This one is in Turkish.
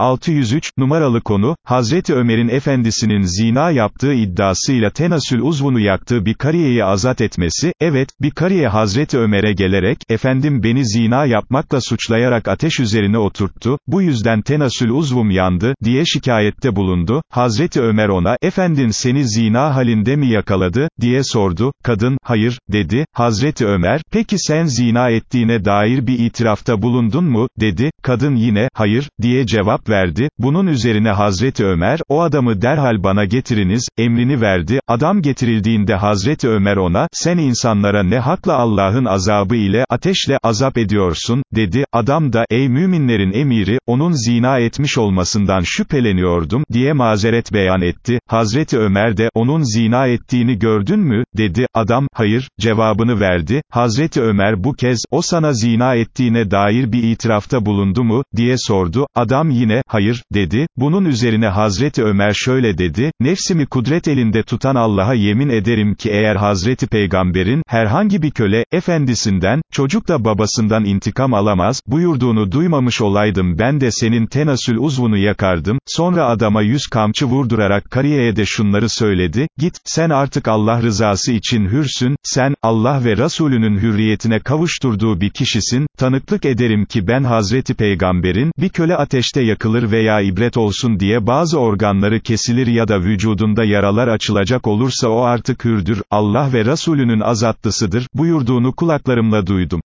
603, numaralı konu, Hazreti Ömer'in efendisinin zina yaptığı iddiasıyla tenasül uzvunu yaktığı bir kariyeyi azat etmesi, evet, bir kariye Hazreti Ömer'e gelerek, efendim beni zina yapmakla suçlayarak ateş üzerine oturttu, bu yüzden tenasül uzvum yandı, diye şikayette bulundu, Hazreti Ömer ona, efendin seni zina halinde mi yakaladı, diye sordu, kadın, hayır, dedi, Hazreti Ömer, peki sen zina ettiğine dair bir itirafta bulundun mu, dedi, kadın yine, hayır, diye cevap verdi, bunun üzerine Hazreti Ömer, o adamı derhal bana getiriniz, emrini verdi, adam getirildiğinde Hazreti Ömer ona, sen insanlara ne hakla Allah'ın azabı ile, ateşle, azap ediyorsun, dedi, adam da, ey müminlerin emiri, onun zina etmiş olmasından şüpheleniyordum, diye mazeret beyan etti, Hazreti Ömer de, onun zina ettiğini gördün mü, dedi, adam, hayır, cevabını verdi, Hazreti Ömer bu kez, o sana zina ettiğine dair bir itirafta bulundu mu, diye sordu, adam yine, hayır, dedi, bunun üzerine Hazreti Ömer şöyle dedi, nefsimi kudret elinde tutan Allah'a yemin ederim ki eğer Hazreti Peygamber'in, herhangi bir köle, efendisinden, çocuk da babasından intikam alamaz, buyurduğunu duymamış olaydım ben de senin tenasül uzvunu yakardım, sonra adama yüz kamçı vurdurarak kariyeye de şunları söyledi, git, sen artık Allah rızası için hürsün, sen, Allah ve Resulünün hürriyetine kavuşturduğu bir kişisin, tanıklık ederim ki ben Hazreti Peygamber'in, bir köle ateşte yakılır veya ibret olsun diye bazı organları kesilir ya da vücudunda yaralar açılacak olursa o artık hürdür, Allah ve Resulünün azatlısıdır, buyurduğunu kulaklarımla duydum.